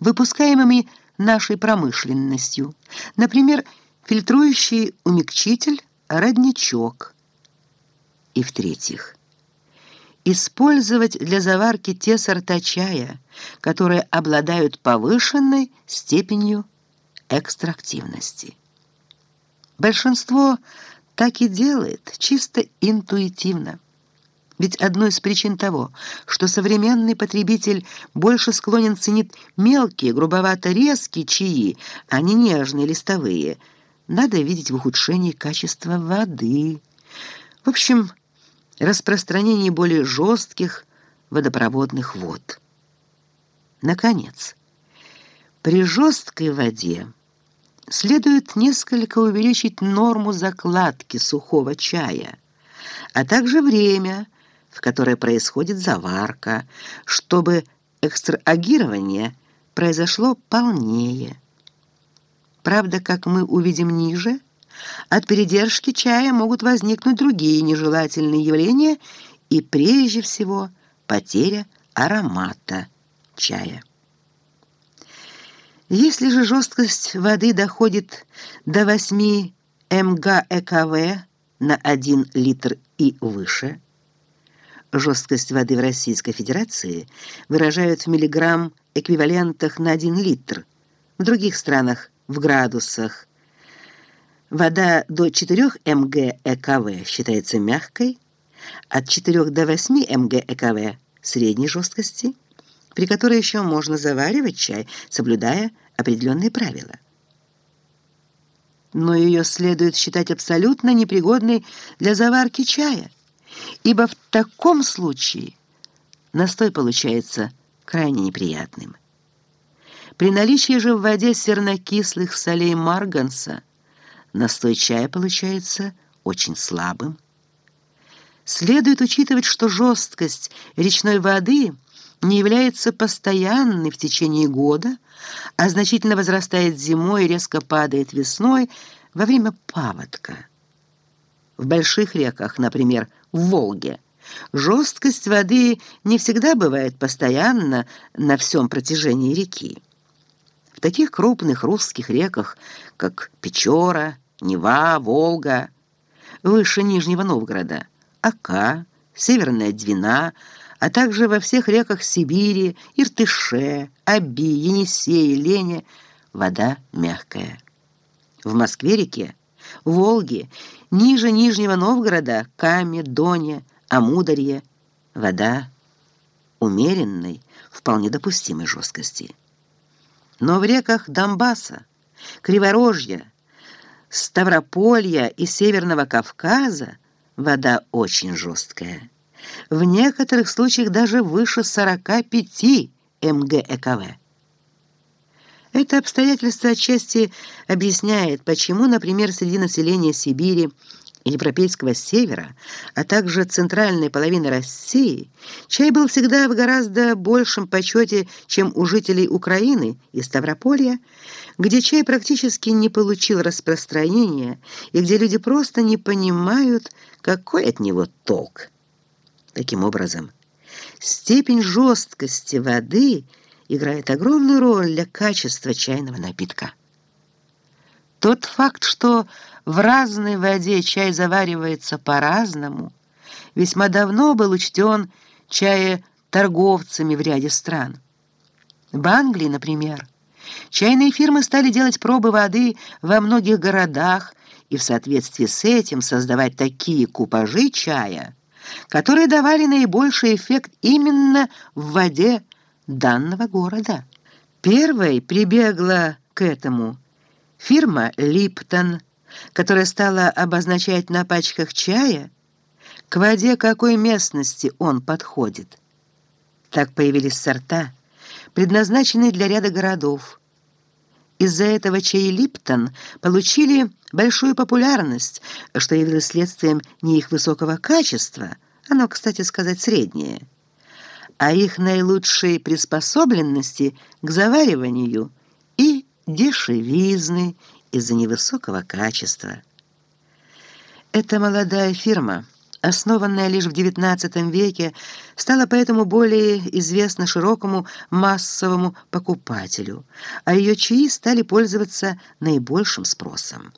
выпускаемыми нашей промышленностью, например, фильтрующий умягчитель родничок. И в-третьих, использовать для заварки те сорта чая, которые обладают повышенной степенью экстрактивности. Большинство так и делает, чисто интуитивно. Ведь одной из причин того, что современный потребитель больше склонен ценить мелкие, грубовато-резкие чаи, а не нежные листовые, надо видеть в ухудшении качества воды. В общем, распространении более жестких водопроводных вод. Наконец, при жесткой воде следует несколько увеличить норму закладки сухого чая, а также время, в которое происходит заварка, чтобы экстрагирование произошло полнее. Правда, как мы увидим ниже, от передержки чая могут возникнуть другие нежелательные явления и прежде всего потеря аромата чая. Если же жесткость воды доходит до 8 МГЭКВ на 1 литр и выше, жесткость воды в Российской Федерации выражают в миллиграмм эквивалентах на 1 литр, в других странах в градусах. Вода до 4 МГЭКВ считается мягкой, от 4 до 8 МГЭКВ средней жесткости – при которой еще можно заваривать чай, соблюдая определенные правила. Но ее следует считать абсолютно непригодной для заварки чая, ибо в таком случае настой получается крайне неприятным. При наличии же в воде сернокислых солей марганца настой чая получается очень слабым. Следует учитывать, что жесткость речной воды – не является постоянной в течение года, а значительно возрастает зимой и резко падает весной во время паводка. В больших реках, например, в Волге, жесткость воды не всегда бывает постоянно на всем протяжении реки. В таких крупных русских реках, как Печора, Нева, Волга, выше Нижнего Новгорода, Ока, Северная Двина – а также во всех реках Сибири, Иртыше, Аби, Енисее, Лене вода мягкая. В Москве-реке, Волге, ниже Нижнего Новгорода, Каме, Доне, Амударье вода умеренной, вполне допустимой жесткости. Но в реках Донбасса, Криворожья, Ставрополья и Северного Кавказа вода очень жесткая в некоторых случаях даже выше 45 МГЭКВ. Это обстоятельство отчасти объясняет, почему, например, среди населения Сибири и Европейского севера, а также центральной половины России, чай был всегда в гораздо большем почете, чем у жителей Украины и Ставрополья, где чай практически не получил распространения и где люди просто не понимают, какой от него толк. Таким образом, степень жесткости воды играет огромную роль для качества чайного напитка. Тот факт, что в разной воде чай заваривается по-разному, весьма давно был учтен чаеторговцами в ряде стран. В Англии, например, чайные фирмы стали делать пробы воды во многих городах и в соответствии с этим создавать такие купажи чая – которые давали наибольший эффект именно в воде данного города. Первой прибегла к этому фирма «Липтон», которая стала обозначать на пачках чая, к воде какой местности он подходит. Так появились сорта, предназначенные для ряда городов. Из-за этого чай «Липтон» получили большую популярность, что явилось следствием не их высокого качества, оно, кстати сказать, среднее, а их наилучшей приспособленности к завариванию и дешевизны из-за невысокого качества. Эта молодая фирма основанная лишь в XIX веке, стала поэтому более известна широкому массовому покупателю, а ее чаи стали пользоваться наибольшим спросом.